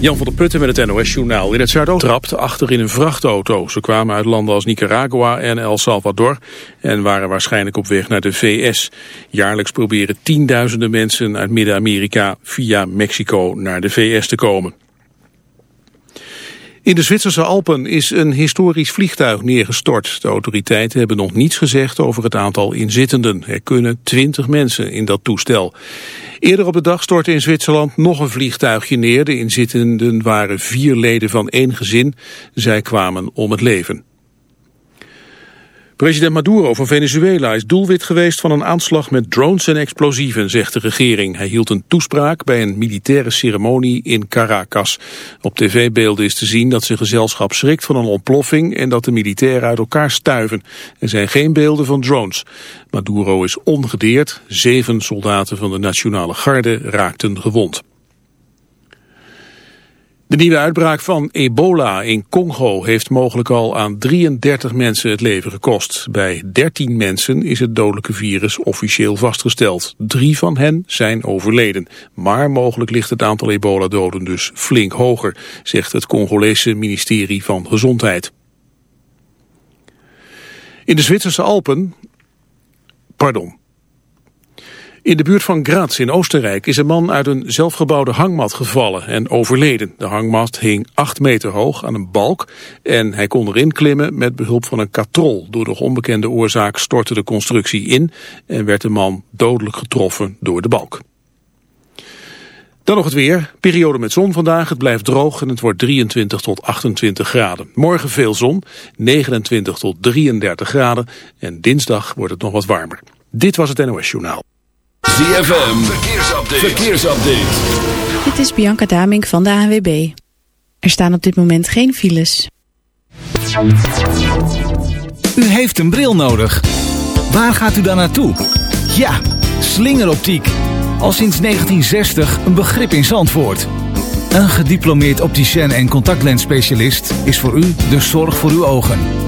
Jan van der Putten met het NOS-journaal. In het Zuidoosten trapt achter in een vrachtauto. Ze kwamen uit landen als Nicaragua en El Salvador en waren waarschijnlijk op weg naar de VS. Jaarlijks proberen tienduizenden mensen uit Midden-Amerika via Mexico naar de VS te komen. In de Zwitserse Alpen is een historisch vliegtuig neergestort. De autoriteiten hebben nog niets gezegd over het aantal inzittenden. Er kunnen twintig mensen in dat toestel. Eerder op de dag stortte in Zwitserland nog een vliegtuigje neer. De inzittenden waren vier leden van één gezin. Zij kwamen om het leven. President Maduro van Venezuela is doelwit geweest van een aanslag met drones en explosieven, zegt de regering. Hij hield een toespraak bij een militaire ceremonie in Caracas. Op tv-beelden is te zien dat zijn gezelschap schrikt van een ontploffing en dat de militairen uit elkaar stuiven. Er zijn geen beelden van drones. Maduro is ongedeerd. Zeven soldaten van de Nationale Garde raakten gewond. De nieuwe uitbraak van ebola in Congo heeft mogelijk al aan 33 mensen het leven gekost. Bij 13 mensen is het dodelijke virus officieel vastgesteld. Drie van hen zijn overleden. Maar mogelijk ligt het aantal ebola-doden dus flink hoger, zegt het Congolese ministerie van Gezondheid. In de Zwitserse Alpen... Pardon. In de buurt van Graz in Oostenrijk is een man uit een zelfgebouwde hangmat gevallen en overleden. De hangmat hing 8 meter hoog aan een balk en hij kon erin klimmen met behulp van een katrol. Door de onbekende oorzaak stortte de constructie in en werd de man dodelijk getroffen door de balk. Dan nog het weer. Periode met zon vandaag. Het blijft droog en het wordt 23 tot 28 graden. Morgen veel zon, 29 tot 33 graden. En dinsdag wordt het nog wat warmer. Dit was het NOS Journaal. ZFM, verkeersupdate. verkeersupdate. Dit is Bianca Damink van de ANWB. Er staan op dit moment geen files. U heeft een bril nodig. Waar gaat u dan naartoe? Ja, slingeroptiek. Al sinds 1960 een begrip in Zandvoort. Een gediplomeerd opticien en contactlensspecialist is voor u de zorg voor uw ogen.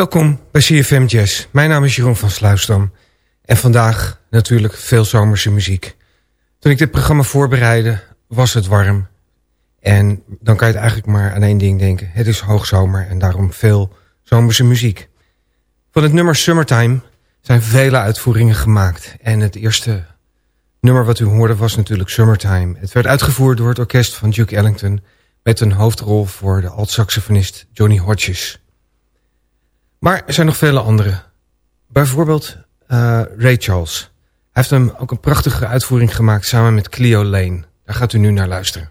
Welkom bij CFM Jazz. Mijn naam is Jeroen van Sluisdam. En vandaag natuurlijk veel zomerse muziek. Toen ik dit programma voorbereidde, was het warm. En dan kan je het eigenlijk maar aan één ding denken. Het is hoogzomer en daarom veel zomerse muziek. Van het nummer Summertime zijn vele uitvoeringen gemaakt. En het eerste nummer wat u hoorde was natuurlijk Summertime. Het werd uitgevoerd door het orkest van Duke Ellington... met een hoofdrol voor de alt-saxofonist Johnny Hodges. Maar er zijn nog vele andere. Bijvoorbeeld uh, Ray Charles. Hij heeft hem ook een prachtige uitvoering gemaakt samen met Cleo Lane. Daar gaat u nu naar luisteren.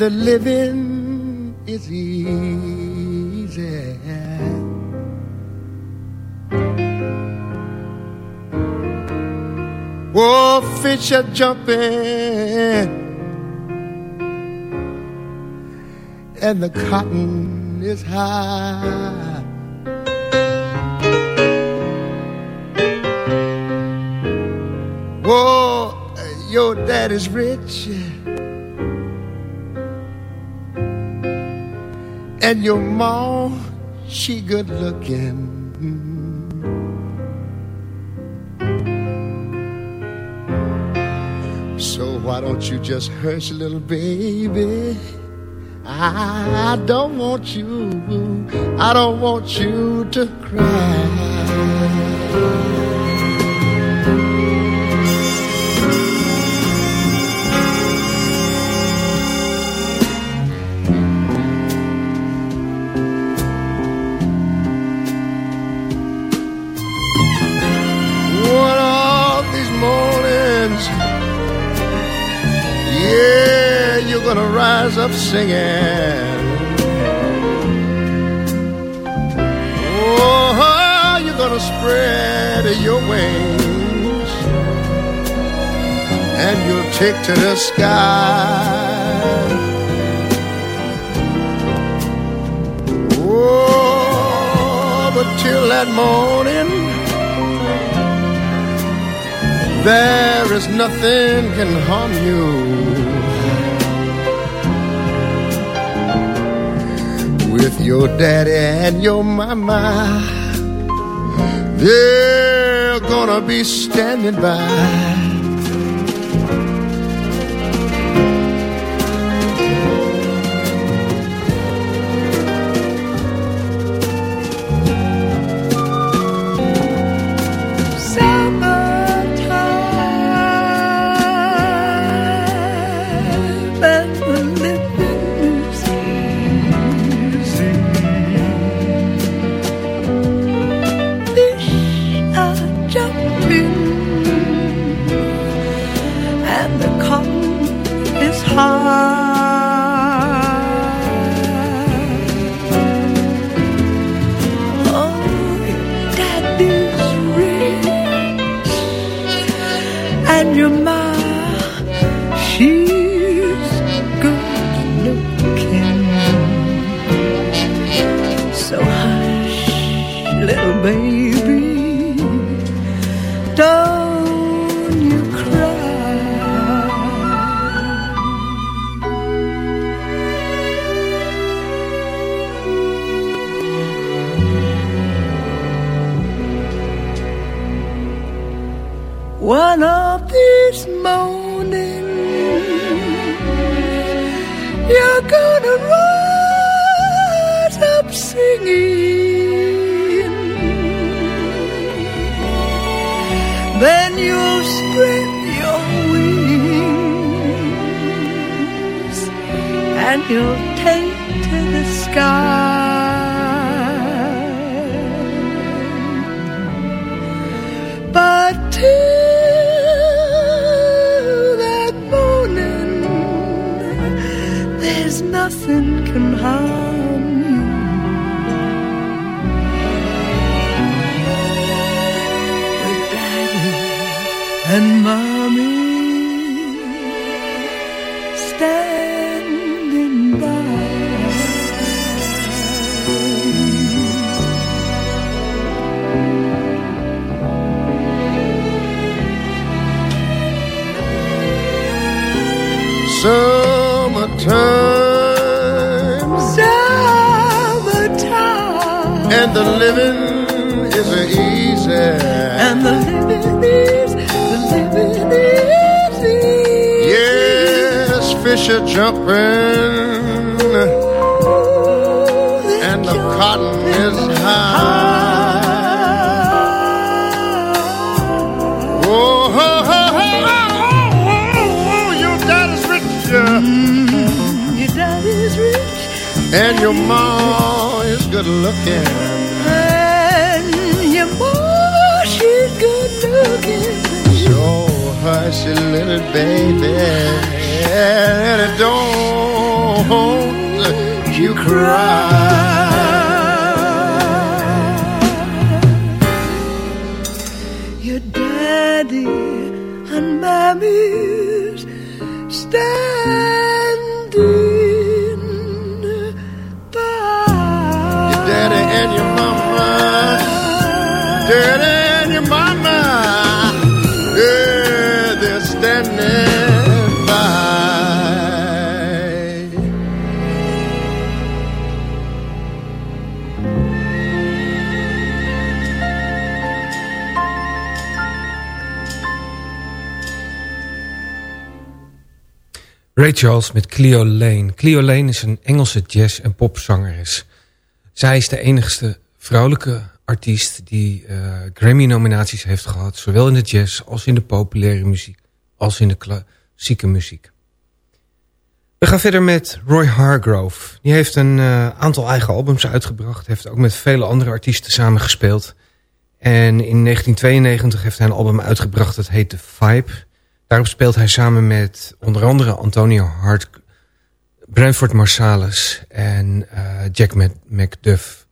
And the living is easy. Oh, fish are jumping, and the cotton is high. Whoa, your daddy's rich. And your mom, she good looking. So why don't you just hush, little baby? I don't want you, I don't want you to cry. Up singing. Oh, you're gonna spread your wings and you'll take to the sky. Oh, but till that morning, there is nothing can harm you. Your daddy and your mama. They're gonna be standing by. Then you'll spread your wings and you'll take to the sky. But till that morning, there's nothing can hide. The living is easy. and the living is, the living is easy. Yes, fish are jumping, and the cotton is high. Oh, ho, ho, ho, ho, ho, ho, your daddy's rich, yeah. Mm-hmm. Your daddy's rich and your mom is good looking. Hush, little baby, don't you cry. Your daddy and mommy's Ray Charles met Cleo Lane. Cleo Lane is een Engelse jazz- en popzangeres. Zij is de enigste vrouwelijke artiest die eh, Grammy-nominaties heeft gehad. Zowel in de jazz als in de populaire muziek. Als in de klassieke muziek. We gaan verder met Roy Hargrove. Die heeft een eh, aantal eigen albums uitgebracht. Heeft ook met vele andere artiesten samengespeeld. En in 1992 heeft hij een album uitgebracht dat heet The Vibe. Daarop speelt hij samen met onder andere Antonio Hart, Branford Marsalis en eh, Jack McDuff.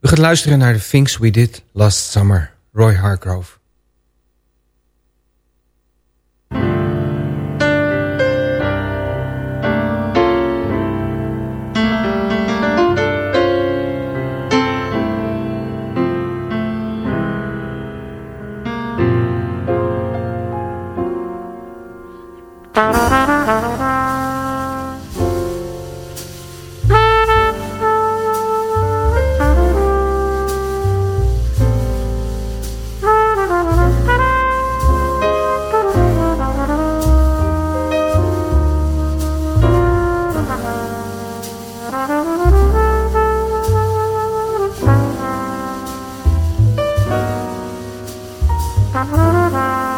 We gaan luisteren naar The Things We Did Last Summer, Roy Hargrove. Mm-hmm.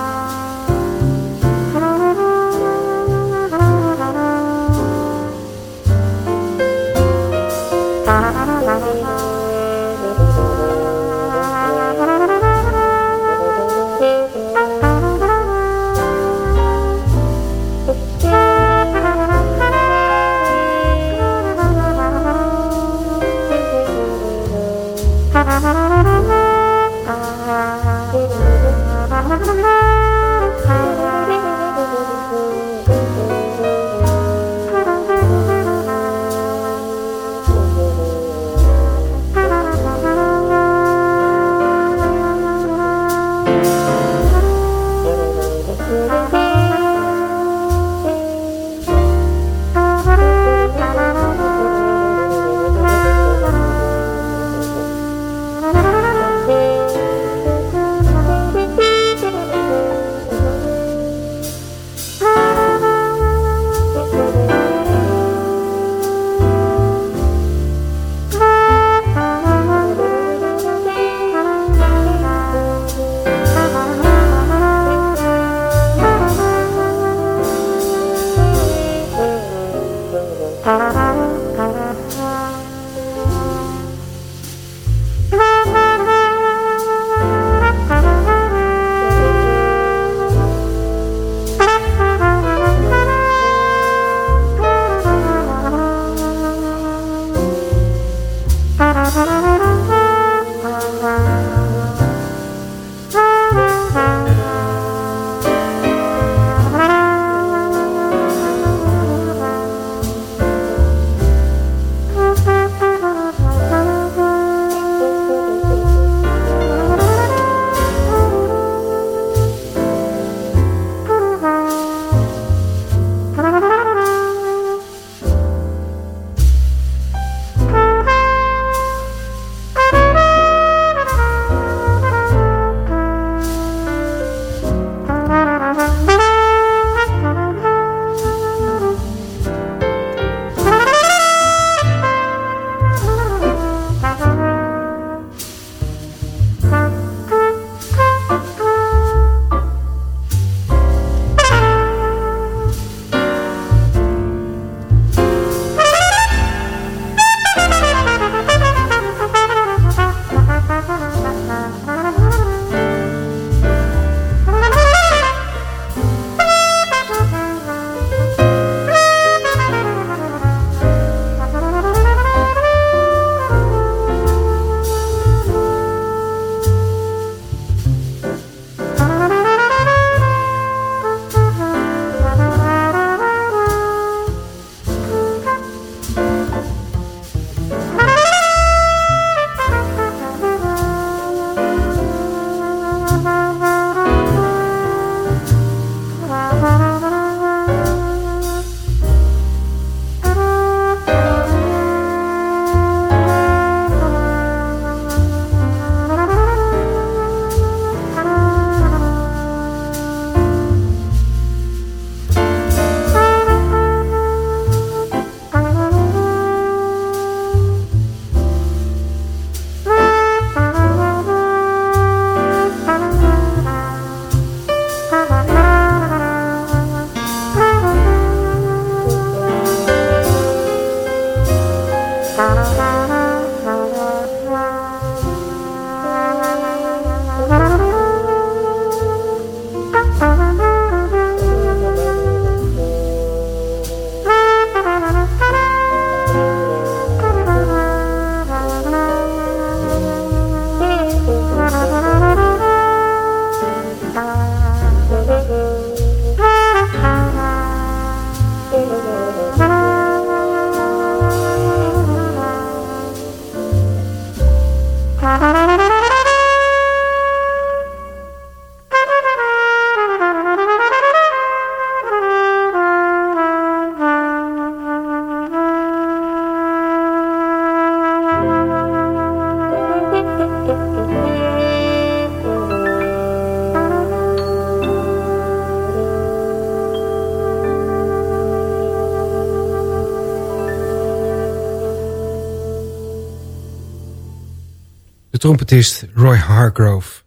Trompetist Roy Hargrove.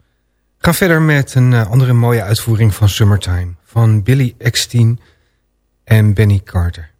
Ga verder met een uh, andere mooie uitvoering van Summertime... van Billy Eckstein en Benny Carter.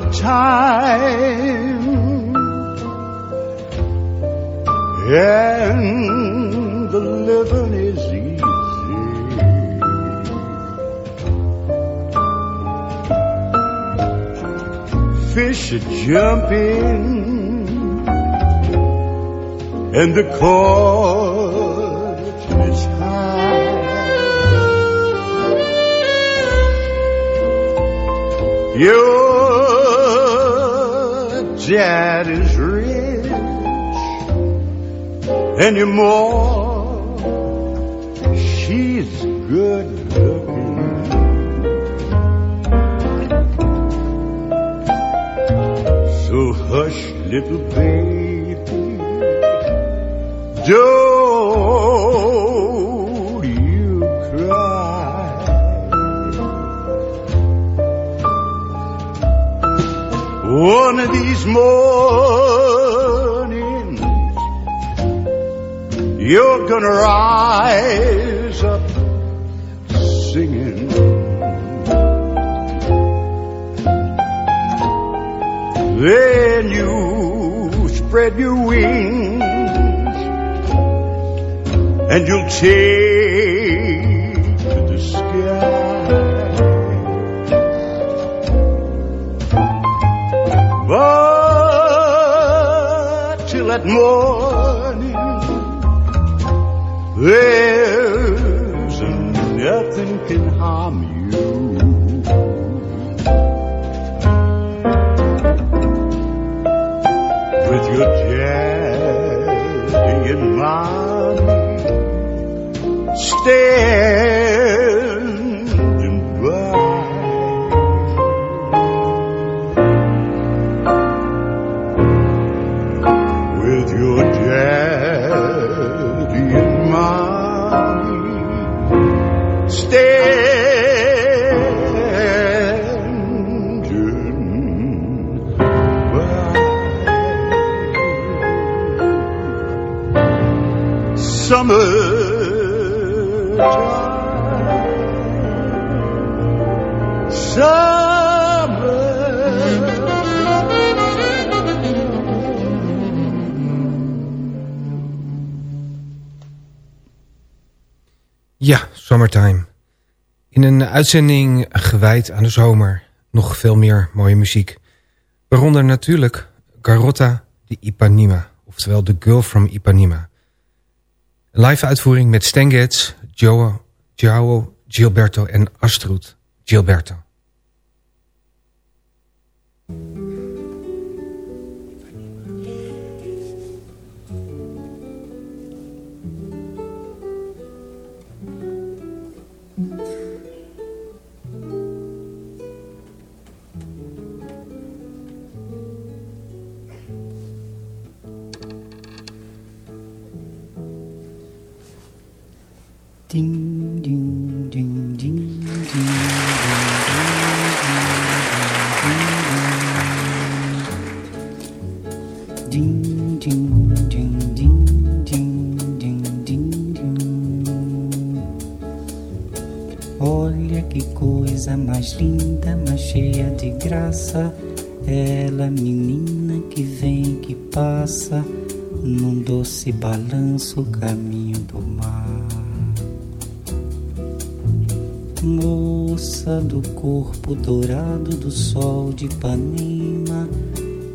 Summertime and the living is easy. Fish are jumping and the court is high. You dad is rich. And you're gonna rise up singing. Then you spread your wings and you'll take to the sky. But till that morning, there's nothing can harm you. With your daddy and mommy standing Summertime. In een uitzending gewijd aan de zomer nog veel meer mooie muziek. Waaronder natuurlijk Garota de Ipanema, oftewel The Girl from Ipanema. Live uitvoering met Stan Joe, Joao Gilberto en Astrud Gilberto. Din, din, din, din, din, din, din, din, din, din, din, din, din, din. Olha que coisa mais linda, mais cheia de graça. Ela, menina que vem, que passa, num doce balanço caminho Do corpo dourado do sol de Ipanema,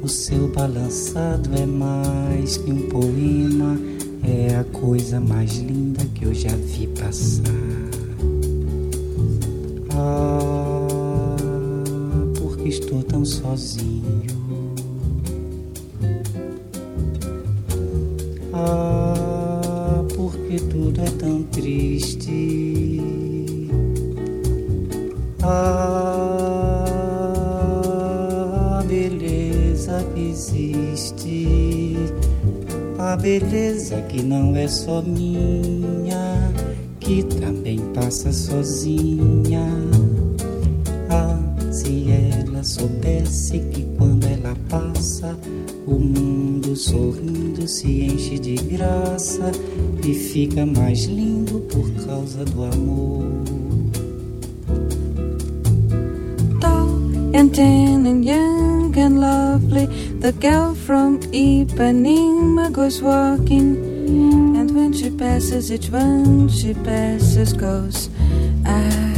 o seu balançado é mais que um poema, é a coisa mais linda que eu já vi passar. Ah, porque estou tão sozinho. Não é só minha, que também passa sozinha. Ah, se ela soubesse que quando ela passa, o mundo sorrindo se enche de graça e fica mais lindo por causa do amor. Tall and tan and young and lovely, the girl from Ipanema goes walking. And when she passes, each one she passes goes. Ah.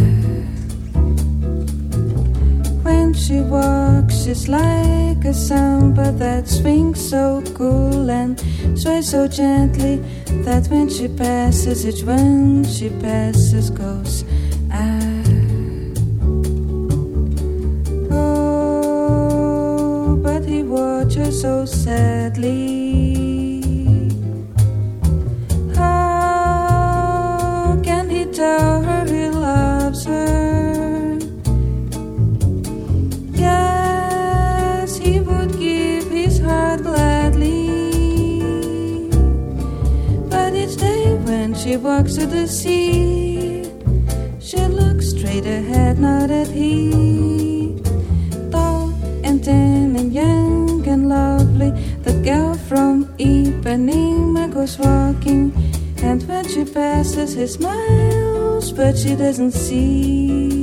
When she walks, she's like a samba that swings so cool and sways so gently that when she passes, each one she passes goes. Ah. Oh, but he watches so sadly. Walks to the sea, she looks straight ahead, not at he. Tall and tan and young and lovely, the girl from Ipanema goes walking. And when she passes, he smiles, but she doesn't see.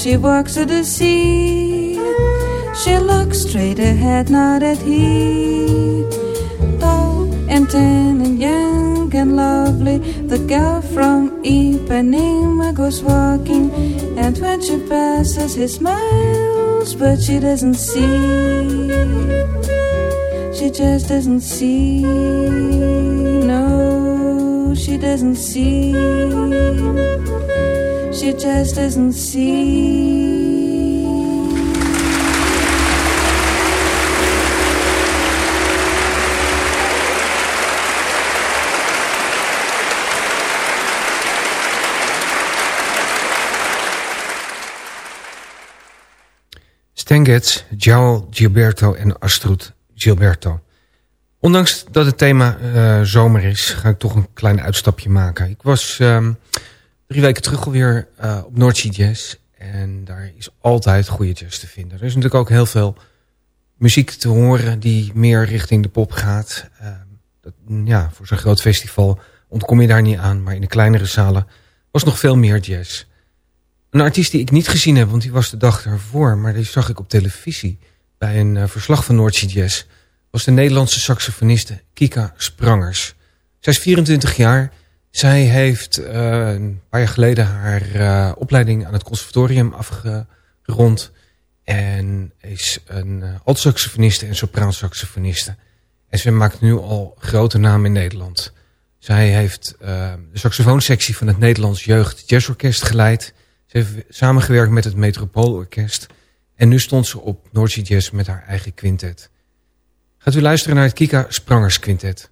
She walks to the sea, she looks straight ahead, not at he. Tall and tan and young and lovely. The girl from Ipanema goes walking, and when she passes, he smiles, but she doesn't see. She just doesn't see. No, she doesn't see. She just doesn't see. Stan Getz, João Gilberto en Astrud Gilberto. Ondanks dat het thema uh, zomer is, ga ik toch een klein uitstapje maken. Ik was um, drie weken terug alweer uh, op Noordzee Jazz. En daar is altijd goede jazz te vinden. Er is natuurlijk ook heel veel muziek te horen die meer richting de pop gaat. Uh, dat, ja, voor zo'n groot festival ontkom je daar niet aan. Maar in de kleinere zalen was nog veel meer jazz. Een artiest die ik niet gezien heb, want die was de dag ervoor. Maar die zag ik op televisie bij een uh, verslag van Noordzee Jazz. Was de Nederlandse saxofoniste Kika Sprangers. Zij is 24 jaar. Zij heeft uh, een paar jaar geleden haar uh, opleiding aan het conservatorium afgerond. En is een uh, alt-saxofoniste en sopraansaxofoniste. En ze maakt nu al grote naam in Nederland. Zij heeft de saxofoonsectie van het Nederlands Jeugd Jazzorkest geleid... Ze heeft samengewerkt met het Metropoolorkest. En nu stond ze op Noordzee Jazz met haar eigen quintet. Gaat u luisteren naar het Kika Sprangers Quintet.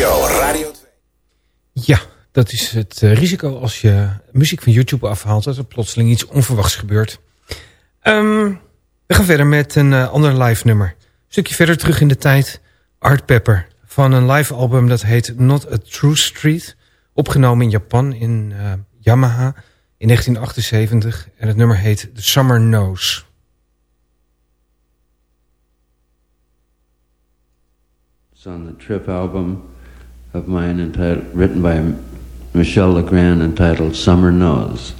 NPO Radio 2. Ja, dat is het uh, risico als je muziek van YouTube afhaalt... dat er plotseling iets onverwachts gebeurt. Um, we gaan verder met een uh, ander live nummer. Een stukje verder terug in de tijd. Art Pepper van een live album dat heet Not a True Street. Opgenomen in Japan in uh, Yamaha in 1978. En het nummer heet The Summer Knows. It's on the Trip album of mine entitled, written by Michel Legrand entitled Summer Knows.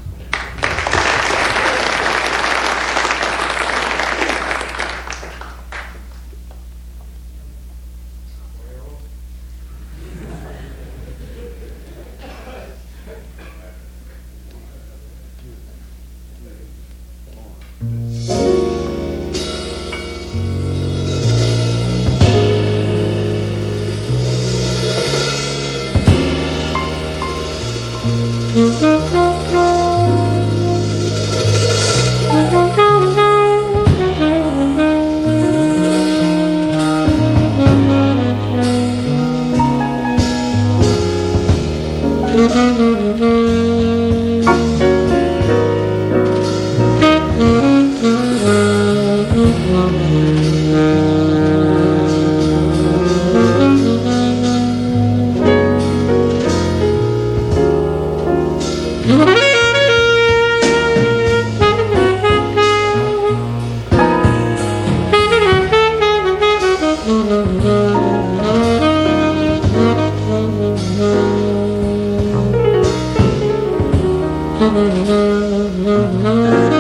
Thank you.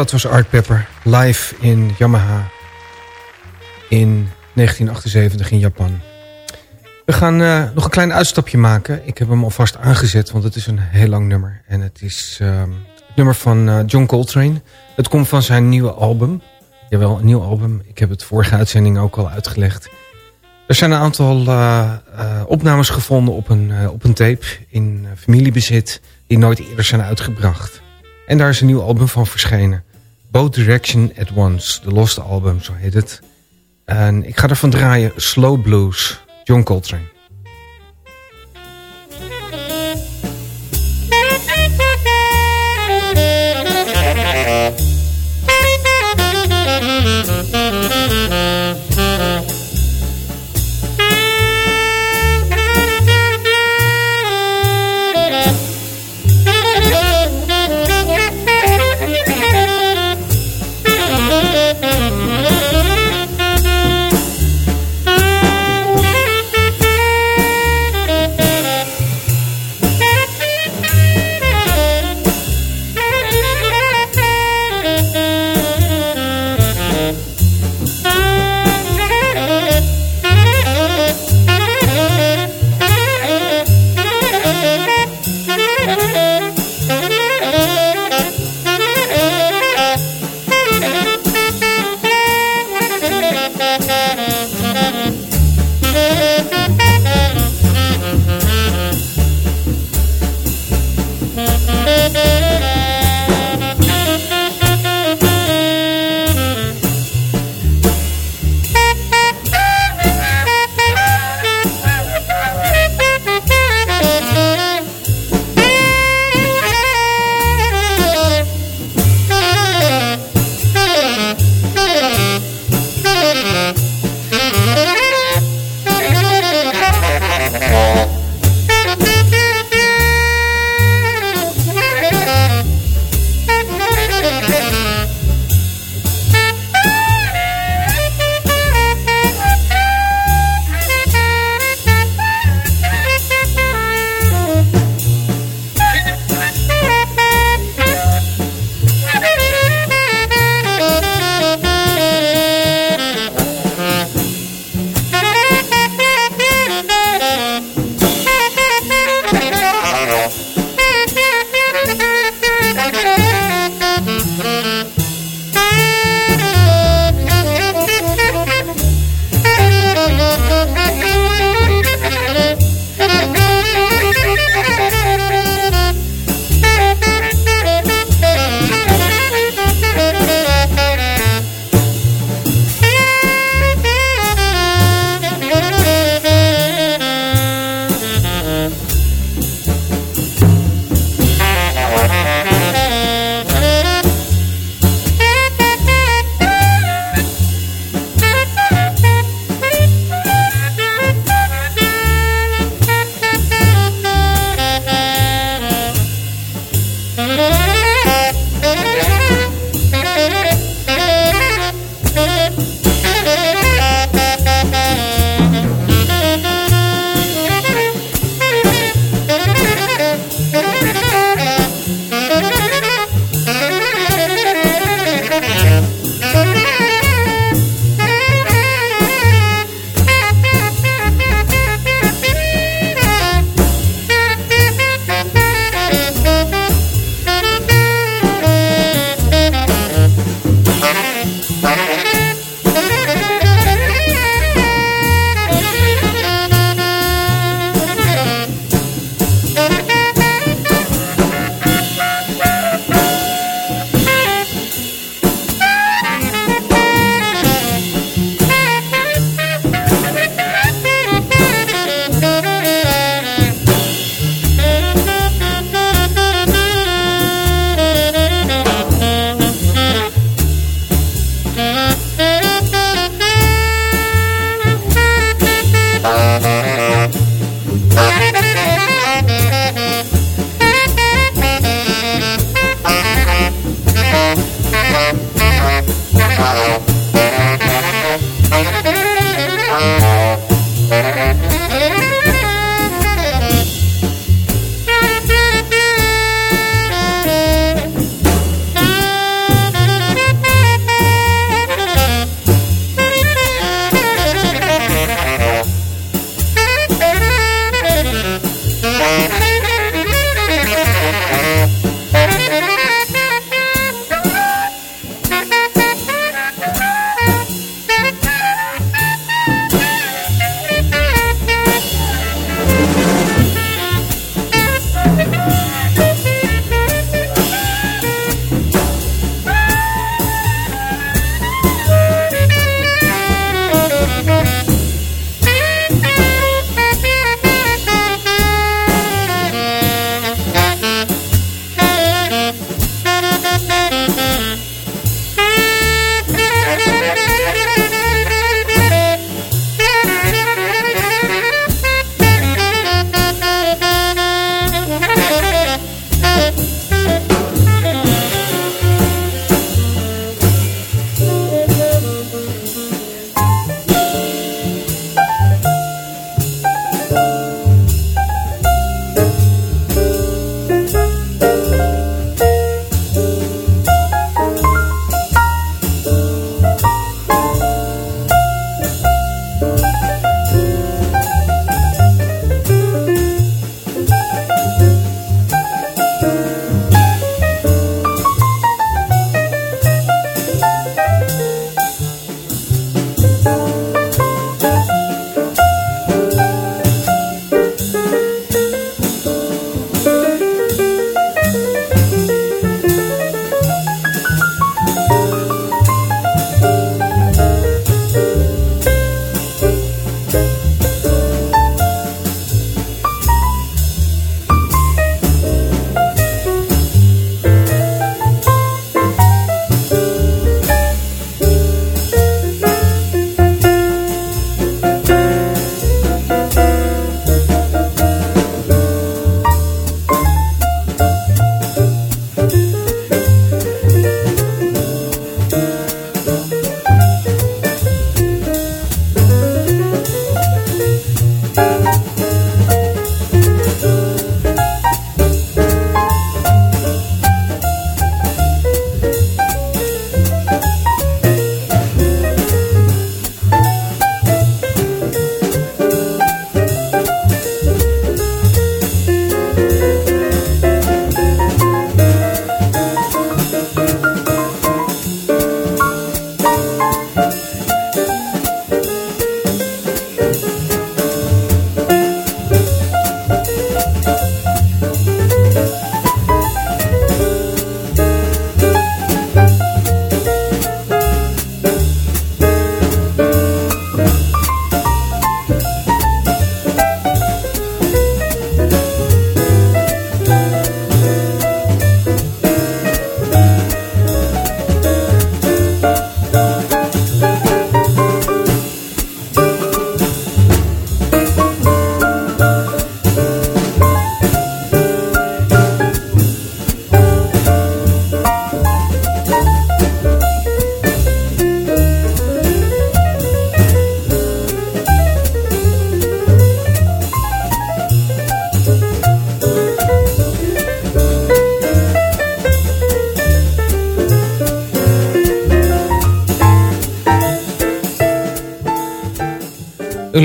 Dat was Art Pepper live in Yamaha in 1978 in Japan. We gaan uh, nog een klein uitstapje maken. Ik heb hem alvast aangezet, want het is een heel lang nummer. En het is uh, het nummer van uh, John Coltrane. Het komt van zijn nieuwe album. Jawel, een nieuw album. Ik heb het vorige uitzending ook al uitgelegd. Er zijn een aantal uh, opnames gevonden op een, op een tape in familiebezit... die nooit eerder zijn uitgebracht. En daar is een nieuw album van verschenen. Both Direction at Once, de loste album, zo heet het. En ik ga ervan draaien Slow Blues, John Coltrane.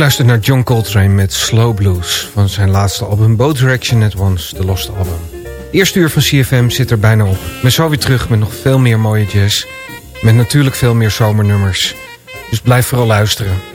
Luistert naar John Coltrane met Slow Blues van zijn laatste album Both Direction at Once, de Lost Album. De eerste uur van CFM zit er bijna op. We zo weer terug met nog veel meer mooie jazz. Met natuurlijk veel meer zomernummers. Dus blijf vooral luisteren.